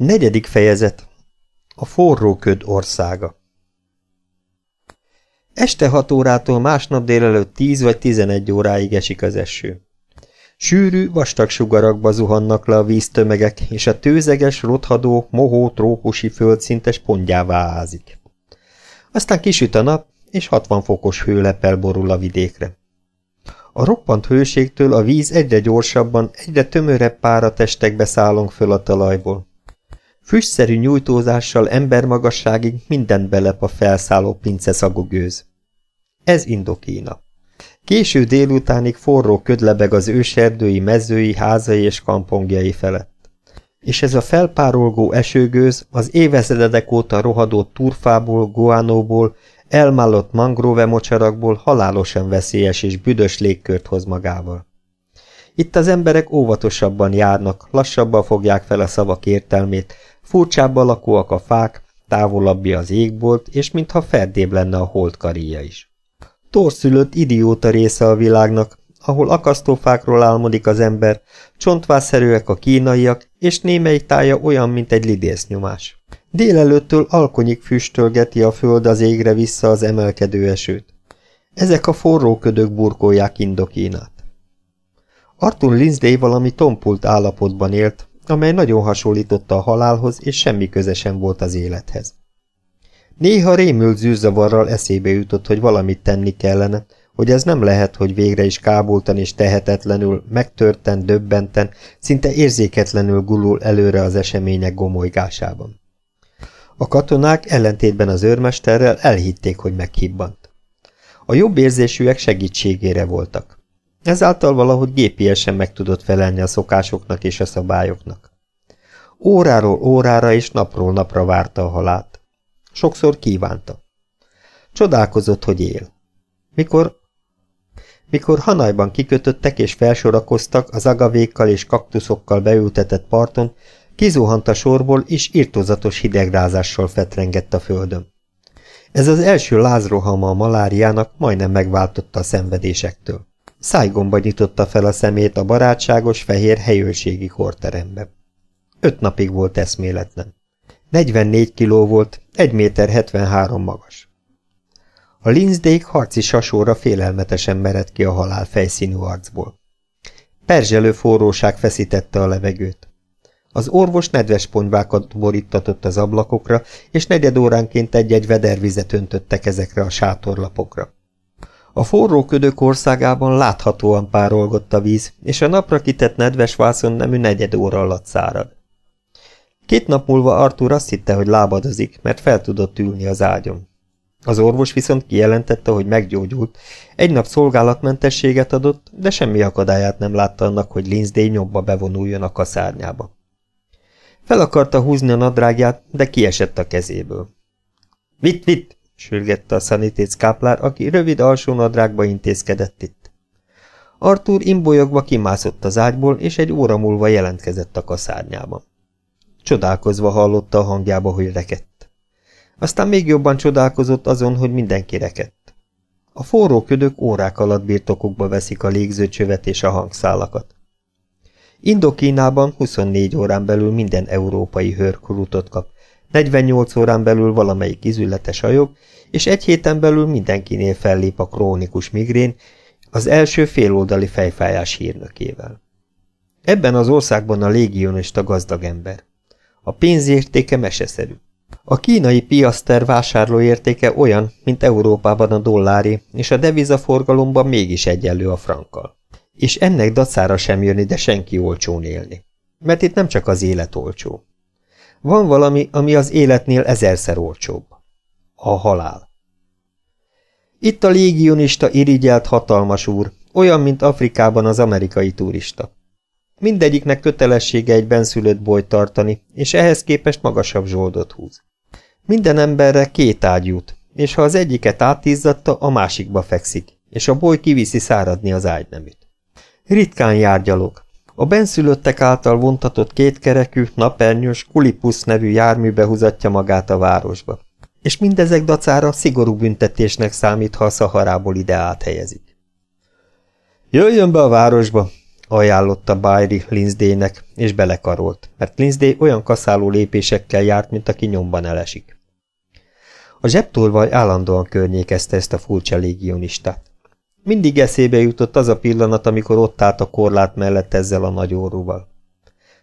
Negyedik fejezet. A forró köd országa. Este hat órától másnap délelőtt tíz vagy tizenegy óráig esik az eső. Sűrű, vastag sugarakba zuhannak le a víztömegek, és a tőzeges, rothadó, mohó, trópusi föld szinte spongyává ázik. Aztán kisüt a nap, és 60 fokos hőlepel borul a vidékre. A roppant hőségtől a víz egyre gyorsabban, egyre tömörebb páratestekbe szállunk föl a talajból. Füstszerű nyújtózással embermagasságig mindent belep a felszálló pince gőz. Ez Indokína. Késő délutánig forró ködlebeg az őserdői, mezői, házai és kampongjai felett. És ez a felpárolgó esőgőz az évezredek óta rohadó turfából, guánóból, elmállott mangrove mocsarakból halálosan veszélyes és büdös légkört hoz magával. Itt az emberek óvatosabban járnak, lassabban fogják fel a szavak értelmét, furcsább alakúak a fák, távolabbi az égbolt, és mintha ferdébb lenne a holdkaríja is. Torszülött idióta része a világnak, ahol akasztófákról álmodik az ember, csontvászerűek a kínaiak, és némelyik tája olyan, mint egy lidésznyomás. Délelőttől alkonyik füstölgeti a föld az égre vissza az emelkedő esőt. Ezek a forró ködök burkolják Indokínát. Arthur Lindsay valami tompult állapotban élt, amely nagyon hasonlította a halálhoz, és semmi köze sem volt az élethez. Néha rémült zűrzavarral eszébe jutott, hogy valamit tenni kellene, hogy ez nem lehet, hogy végre is kábultan és tehetetlenül, megtörten, döbbenten, szinte érzéketlenül gulul előre az események gomolygásában. A katonák ellentétben az őrmesterrel elhitték, hogy meghibbant. A jobb érzésűek segítségére voltak. Ezáltal valahogy gépiesen meg tudott felelni a szokásoknak és a szabályoknak. Óráról órára és napról napra várta a halált. Sokszor kívánta. Csodálkozott, hogy él. Mikor mikor Hanajban kikötöttek és felsorakoztak az agavékkal és kaktuszokkal beültetett parton, kizuhant a sorból és irtózatos hidegrázással fetrengett a földön. Ez az első lázrohama a maláriának majdnem megváltotta a szenvedésektől. Szájgomba nyitotta fel a szemét a barátságos, fehér helyőrségi korterembe. Öt napig volt eszméletlen. 44 kiló volt, 1 méter 73 magas. A linzdék harci sasóra félelmetesen mered ki a halál fejszínű arcból. Perzselő forróság feszítette a levegőt. Az orvos nedves ponyvákat borítatott az ablakokra, és negyed óránként egy-egy vedervizet öntöttek ezekre a sátorlapokra. A forró ködök országában láthatóan párolgott a víz, és a napra kitett nedves vászon nemű negyed óra alatt szárad. Két nap múlva Artur azt hitte, hogy lábadozik, mert fel tudott ülni az ágyon. Az orvos viszont kijelentette, hogy meggyógyult, egy nap szolgálatmentességet adott, de semmi akadályát nem látta annak, hogy Linzdé nyomba bevonuljon a kaszárnyába. Fel akarta húzni a nadrágját, de kiesett a kezéből. Vitt, vitt! Sürgette a szanitéc káplár, aki rövid alsó nadrágba intézkedett itt. Artúr imbolyogva kimászott az ágyból, és egy óra múlva jelentkezett a kaszárnyában. Csodálkozva hallotta a hangjába, hogy rekett. Aztán még jobban csodálkozott azon, hogy mindenki rekett. A forró ködök órák alatt birtokukba veszik a légzőcsövet és a hangszálakat. Indokínában 24 órán belül minden európai hőrkurutot kap, 48 órán belül valamelyik izületes ajog, és egy héten belül mindenkinél fellép a krónikus migrén, az első féloldali fejfájás hírnökével. Ebben az országban a légionista gazdag ember. A pénzértéke meseszerű. A kínai piaszter vásárlóértéke olyan, mint Európában a dollári, és a devizaforgalomban mégis egyenlő a frankkal. És ennek dacára sem jön ide senki olcsón élni. Mert itt nem csak az élet olcsó. Van valami, ami az életnél ezerszer olcsóbb. A halál. Itt a légionista irigyelt hatalmas úr, olyan, mint Afrikában az amerikai turista. Mindegyiknek kötelessége egy benszülött bolyt tartani, és ehhez képest magasabb zsoldot húz. Minden emberre két ágy jut, és ha az egyiket átízzatta, a másikba fekszik, és a boly kiviszi száradni az ágyneműt. Ritkán járgyalog. A benszülöttek által vontatott kétkerekű, napernyős, kulipusz nevű járműbe húzatja magát a városba. És mindezek dacára szigorú büntetésnek számít, ha a szaharából ide áthelyezik. Jöjjön be a városba, ajánlotta Byri Linzdének, és belekarolt, mert Linzdé olyan kaszáló lépésekkel járt, mint aki nyomban elesik. A zsebtolvaj állandóan környékezte ezt a furcsa légionistát. Mindig eszébe jutott az a pillanat, amikor ott állt a korlát mellett ezzel a nagy orrúval.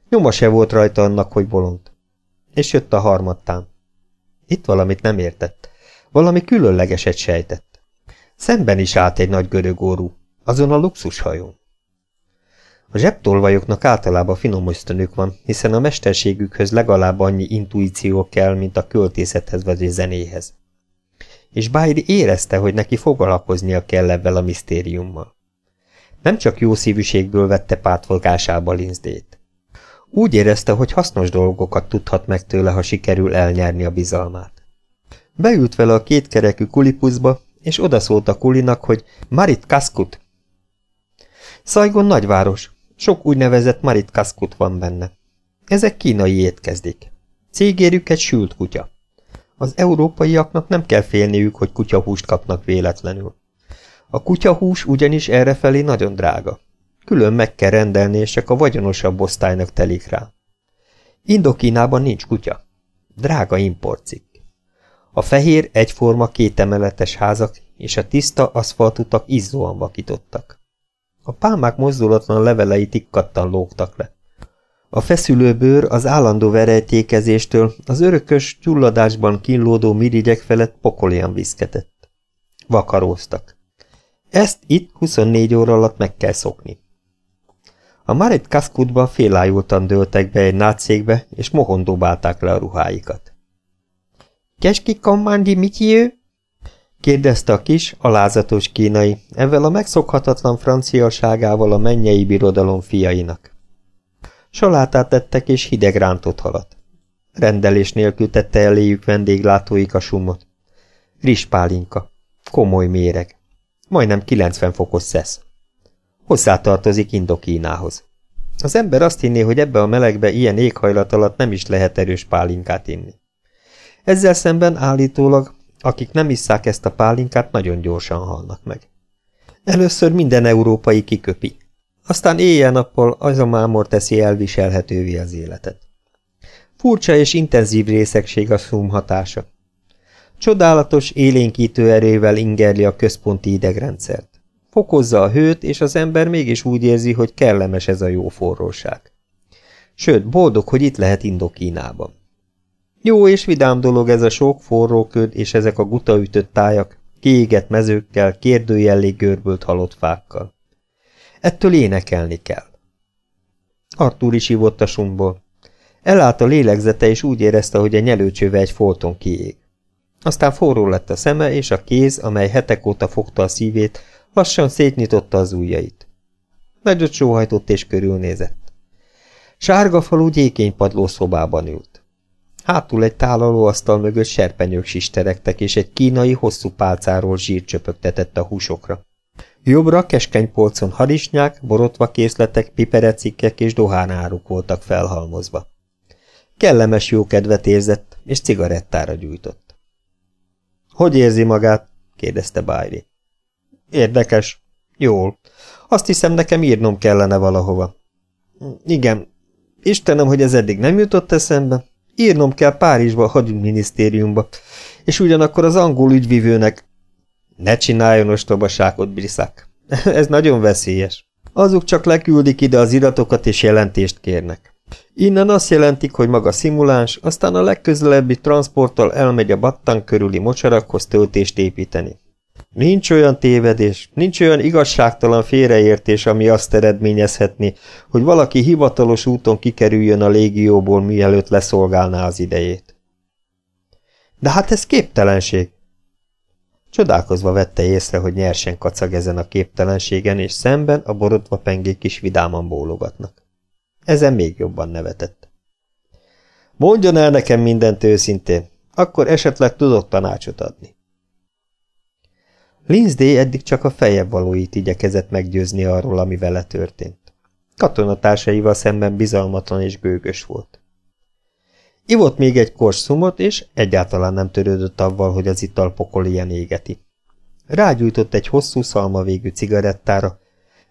Nyoma se volt rajta annak, hogy bolond. És jött a harmadtán. Itt valamit nem értett. Valami különlegeset sejtett. Szemben is állt egy nagy görög orrú, azon a luxushajón. A zsebtolvajoknak általában finom ösztönük van, hiszen a mesterségükhöz legalább annyi intuíció kell, mint a költészethez vagy a zenéhez. És Bájri érezte, hogy neki foglalkoznia kell ebben a misztériummal. Nem csak jó szívűségből vette pártfolgásába Linzdét. Úgy érezte, hogy hasznos dolgokat tudhat meg tőle, ha sikerül elnyerni a bizalmát. Beült vele a kétkerekű kulipuszba, és odaszólt a kulinak, hogy Marit Kaskut. Szajgon nagyváros, sok úgynevezett Marit Kaskut van benne. Ezek kínai étkezdik. Cégérük egy sült kutya. Az európaiaknak nem kell félniük, hogy kutyahúst kapnak véletlenül. A kutyahús ugyanis errefelé nagyon drága. Külön meg kell rendelni, és csak a vagyonosabb osztálynak telik rá. Indokínában nincs kutya. Drága importcikk. A fehér, egyforma, kétemeletes házak és a tiszta aszfaltutak izzóan vakítottak. A pálmák mozdulatlan levelei tikkattan lógtak le. A feszülő bőr az állandó verejtékezéstől az örökös, gyulladásban kínlódó mirigyek felett pokolian viszketett. Vakaróztak. Ezt itt 24 óra alatt meg kell szokni. A Marit Kaszkutban félájultan dőltek be egy nátszékbe, és mohondóbálták le a ruháikat. – Keski kommandi mitjő? kérdezte a kis, alázatos kínai, ezzel a megszokhatatlan franciaságával a mennyei birodalom fiainak. Salátát tettek és hideg rántott halat. Rendelés nélkül tette eléjük vendéglátóik a sumot. Rispálinka. Komoly méreg. Majdnem 90 fokos szesz. Hozzátartozik Indokínához. Az ember azt hinné, hogy ebbe a melegbe ilyen éghajlat alatt nem is lehet erős pálinkát inni. Ezzel szemben állítólag akik nem isszák ezt a pálinkát, nagyon gyorsan halnak meg. Először minden európai kiköpi. Aztán éjjel-nappal az a mámor teszi elviselhetővé az életet. Furcsa és intenzív részegség a szum hatása. Csodálatos, élénkítő erővel ingerli a központi idegrendszert. Fokozza a hőt, és az ember mégis úgy érzi, hogy kellemes ez a jó forróság. Sőt, boldog, hogy itt lehet Indokínában. Jó és vidám dolog ez a sok forró köd és ezek a gutaütött tájak, kiégett mezőkkel, kérdőjellé görbült halott fákkal. Ettől énekelni kell. Artúr is ivott a sumból. Elállt a lélegzete, és úgy érezte, hogy a nyelőcsőve egy folton kiég. Aztán forró lett a szeme, és a kéz, amely hetek óta fogta a szívét, lassan szétnyitotta az ujjait. Nagyot sóhajtott és körülnézett. Sárga falú gyékénypadló szobában ült. Hátul egy tálalóasztal mögött serpenyők sisteregtek, és egy kínai hosszú pálcáról zsír csöpögtetett a húsokra. Jobbra keskeny polcon harisnyák, borotva készletek, piperecikkek és dohánáruk voltak felhalmozva. Kellemes jókedvet érzett, és cigarettára gyújtott. – Hogy érzi magát? – kérdezte Bájri. – Érdekes. Jól. Azt hiszem, nekem írnom kellene valahova. – Igen. Istenem, hogy ez eddig nem jutott eszembe. Írnom kell Párizsba a hadügyminisztériumba, és ugyanakkor az angol ügyvivőnek... Ne csináljon ostobaságot, Briszák. Ez nagyon veszélyes. Azok csak leküldik ide az iratokat és jelentést kérnek. Innen azt jelentik, hogy maga szimuláns, aztán a legközelebbi transporttal elmegy a battan körüli mocsarakhoz töltést építeni. Nincs olyan tévedés, nincs olyan igazságtalan félreértés, ami azt eredményezhetni, hogy valaki hivatalos úton kikerüljön a légióból, mielőtt leszolgálná az idejét. De hát ez képtelenség! Csodálkozva vette észre, hogy nyersen kacag ezen a képtelenségen, és szemben a borodva pengék is vidáman bólogatnak. Ezen még jobban nevetett. Mondjon el nekem mindent őszintén, akkor esetleg tudok tanácsot adni. Linzdé eddig csak a fejebb valóit igyekezett meggyőzni arról, ami vele történt. Katonatársaival szemben bizalmatlan és gőgös volt. Ivott még egy kors szumot, és egyáltalán nem törődött avval, hogy az ital pokol ilyen égeti. Rágyújtott egy hosszú szalma végű cigarettára,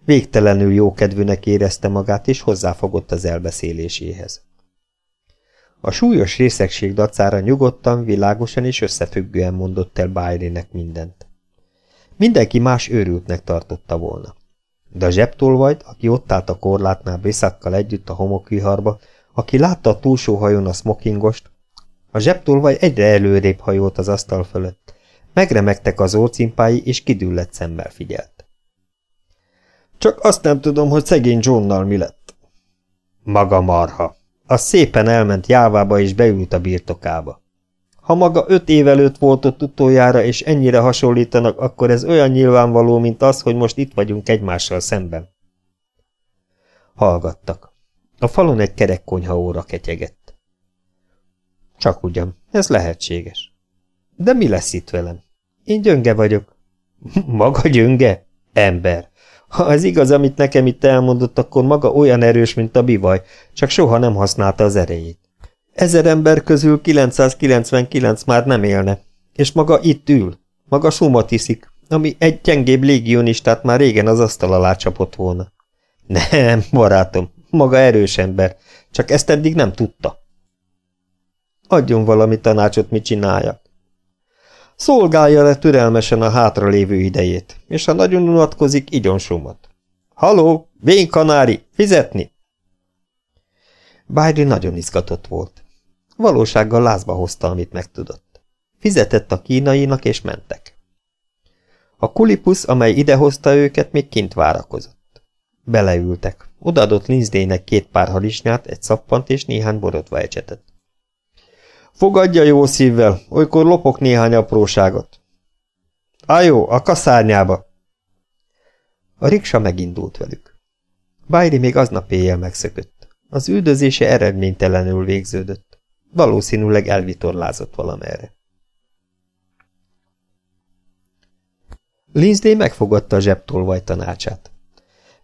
Végtelenül jókedvűnek érezte magát, és hozzáfogott az elbeszéléséhez. A súlyos részegség dacára nyugodtan, világosan és összefüggően mondott el Byrének mindent. Mindenki más őrültnek tartotta volna. De a zsebtolvajt, aki ott állt a korlátnál Briszakkal együtt a homokviharba, aki látta a túlsó hajón a smokingost, a zsebtolvaj egyre előrébb hajolt az asztal fölött. Megremegtek az orcimpái, és kidüllett szemmel figyelt. Csak azt nem tudom, hogy szegény Johnnal mi lett. Maga marha. Az szépen elment Jávába és beült a birtokába. Ha maga öt év előtt volt ott utoljára, és ennyire hasonlítanak, akkor ez olyan nyilvánvaló, mint az, hogy most itt vagyunk egymással szemben. Hallgattak. A falon egy kerek óra ketyegett. Csak ugyan, ez lehetséges. De mi lesz itt velem? Én gyönge vagyok. Maga gyönge? Ember. Ha ez igaz, amit nekem itt elmondott, akkor maga olyan erős, mint a bivaj, csak soha nem használta az erejét. Ezer ember közül 999 már nem élne, és maga itt ül, maga sumat iszik, ami egy gyengébb légionistát már régen az asztal alá csapott volna. Nem, barátom, maga erős ember, csak ezt eddig nem tudta. Adjon valami tanácsot, mit csináljak. Szolgálja le türelmesen a hátralévő idejét, és ha nagyon unatkozik, igyon sumat. Haló, vén kanári, fizetni! Bájri nagyon izgatott volt. Valósággal lázba hozta, amit megtudott. Fizetett a kínainak, és mentek. A kulipusz, amely idehozta őket, még kint várakozott. Beleültek. Odaadott Linzdének két pár harisnyát, egy szappant és néhány borotva ecsetet. Fogadja jó szívvel, olykor lopok néhány apróságot. Á jó, a kaszárnyába! A riksa megindult velük. Bájri még aznap éjjel megszökött. Az üldözése eredménytelenül végződött. Valószínűleg elvitorlázott valamerre. Lindsay megfogadta a zsebtolvaj tanácsát.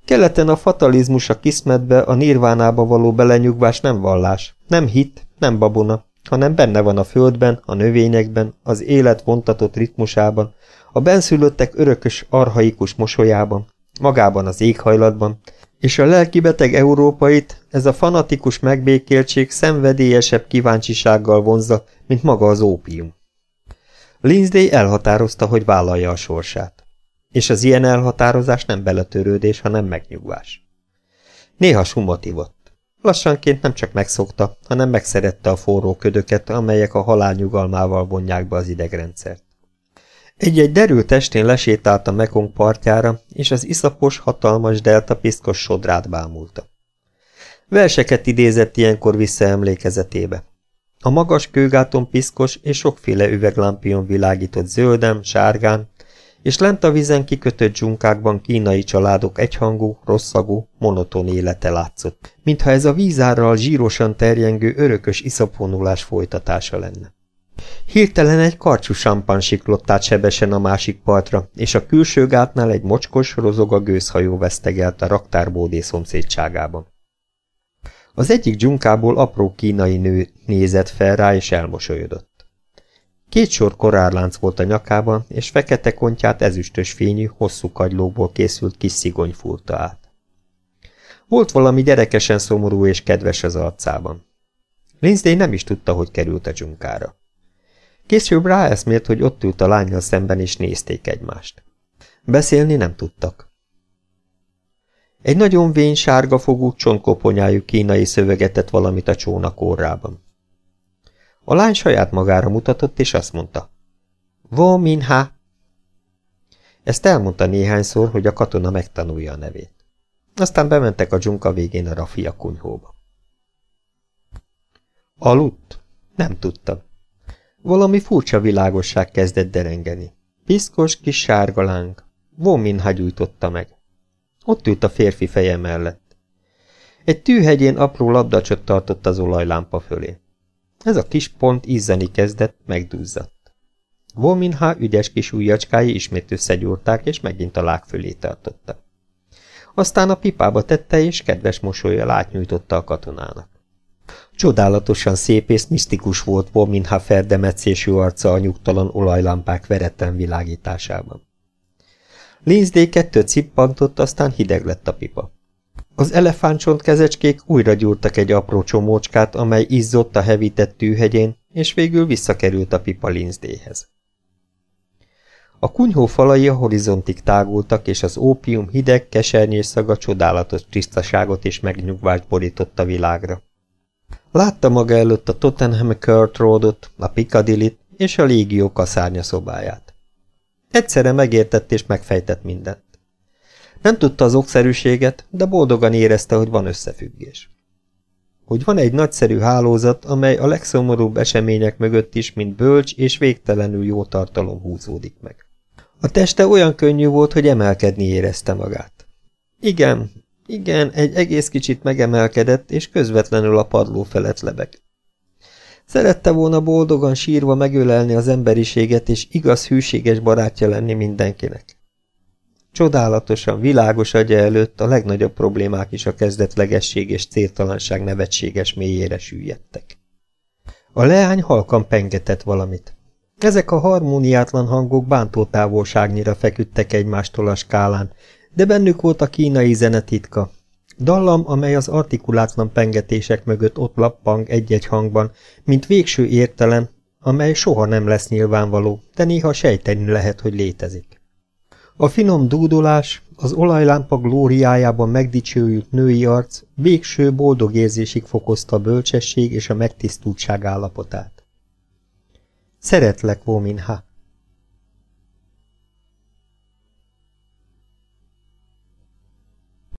Keleten a fatalizmus a kiszmetbe, a nirvánába való belenyugvás nem vallás, nem hit, nem babona, hanem benne van a földben, a növényekben, az élet vontatott ritmusában, a benszülöttek örökös, arhaikus mosolyában, magában az éghajlatban, és a lelkibeteg európait ez a fanatikus megbékéltség szenvedélyesebb kíváncsisággal vonzza, mint maga az ópium. Lindsay elhatározta, hogy vállalja a sorsát. És az ilyen elhatározás nem beletörődés, hanem megnyugvás. Néha sumot. Lassanként nem csak megszokta, hanem megszerette a forró ködöket, amelyek a halál nyugalmával vonják be az idegrendszert. Egy-egy derült testén lesétált a Mekong partjára, és az iszapos, hatalmas delta piszkos sodrát bámulta. Verseket idézett ilyenkor visszaemlékezetébe. A magas kőgáton piszkos és sokféle üveglámpion világított zölden, sárgán, és lent a vizen kikötött dzsunkákban kínai családok egyhangú, rosszagú, monoton élete látszott, mintha ez a vízárral zsírosan terjengő örökös iszapvonulás folytatása lenne. Hirtelen egy karcsú sampan siklott át sebesen a másik partra, és a külső gátnál egy mocskos, rozoga gőzhajó vesztegelt a raktárbódé szomszédságában. Az egyik dzsunkából apró kínai nő nézett fel rá, és elmosolyodott. Két sor korárlánc volt a nyakában, és fekete kontját ezüstös fényű, hosszú kagylóból készült kis szigony fúrta át. Volt valami gyerekesen szomorú és kedves az arcában. Lindsay nem is tudta, hogy került a dzsunkára. Később ráeszmélt, hogy ott ült a lányjal szemben, és nézték egymást. Beszélni nem tudtak. Egy nagyon vén sárga fogú csontkoponyájú kínai szövegetett valamit a csónak órában. A lány saját magára mutatott, és azt mondta. Vo Minha. Ezt elmondta néhányszor, hogy a katona megtanulja a nevét. Aztán bementek a dzsunka végén a rafia kunyhóba. Aludt? Nem tudtam. Valami furcsa világosság kezdett derengeni. Piszkos kis sárga láng. Vo Minha gyújtotta meg. Ott ült a férfi feje mellett. Egy tűhegyén apró labdacsot tartott az olajlámpa fölé. Ez a kis pont izzeni kezdett, megduzzadt. Volminha ügyes kis ujjacskái ismét összegyúrták, és megint a lág fölé tartotta. Aztán a pipába tette, és kedves mosolya átnyújtotta a katonának. Csodálatosan szép és misztikus volt Volminha ferdemetszésű arca a nyugtalan olajlámpák veretlen világításában. Linzdé kettőt cippantott, aztán hideg lett a pipa. Az elefántcsont kezecskék újra gyúrtak egy apró csomócskát, amely izzott a hevített tűhegyén, és végül visszakerült a pipa Linzdéhez. A kunyhó falai a horizontig tágultak, és az ópium hideg, kesernyés szaga csodálatos tisztaságot és megnyugvást borított a világra. Látta maga előtt a Tottenham Court Roadot, a piccadilly és a légió kaszárnya szobáját. Egyszerre megértett és megfejtett mindent. Nem tudta az okszerűséget, de boldogan érezte, hogy van összefüggés. Hogy van egy nagyszerű hálózat, amely a legszomorúbb események mögött is, mint bölcs és végtelenül jó tartalom húzódik meg. A teste olyan könnyű volt, hogy emelkedni érezte magát. Igen, igen, egy egész kicsit megemelkedett, és közvetlenül a padló felett lebeg. Szerette volna boldogan sírva megölelni az emberiséget, és igaz hűséges barátja lenni mindenkinek. Csodálatosan, világos agya előtt a legnagyobb problémák is a kezdetlegesség és céltalanság nevetséges mélyére süllyedtek. A leány halkan pengetett valamit. Ezek a harmóniátlan hangok bántó távolságnyira feküdtek egymástól a skálán, de bennük volt a kínai zene titka. Dallam, amely az artikulátlan pengetések mögött ott lappang egy-egy hangban, mint végső értelem, amely soha nem lesz nyilvánvaló, de néha sejteni lehet, hogy létezik. A finom dúdolás, az olajlámpa glóriájában megdicsőült női arc végső boldog érzésig fokozta a bölcsesség és a megtisztultság állapotát. Szeretlek, Vominha,